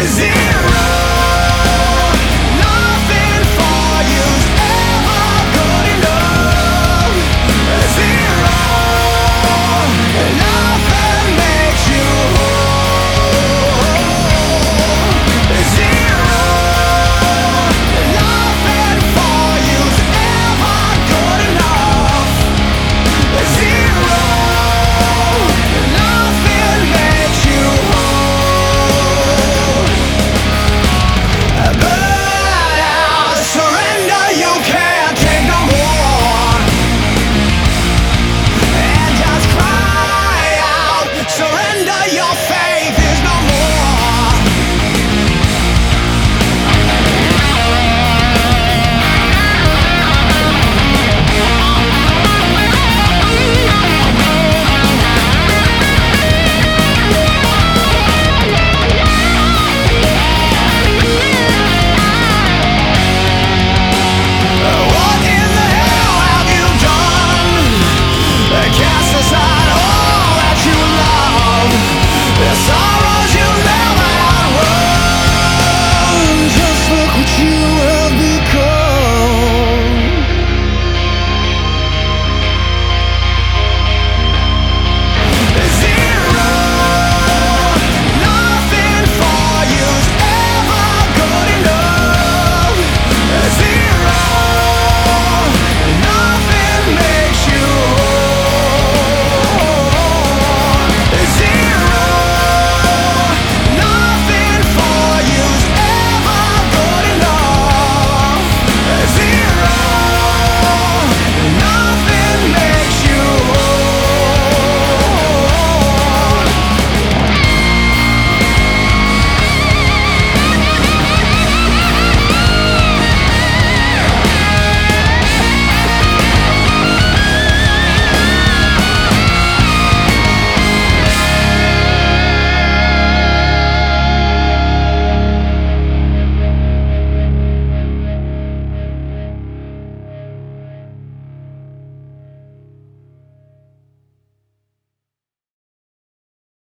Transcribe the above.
is it? Off